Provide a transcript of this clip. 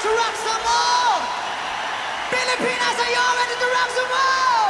to rock some more? Filipinas, are you ready to rock some more?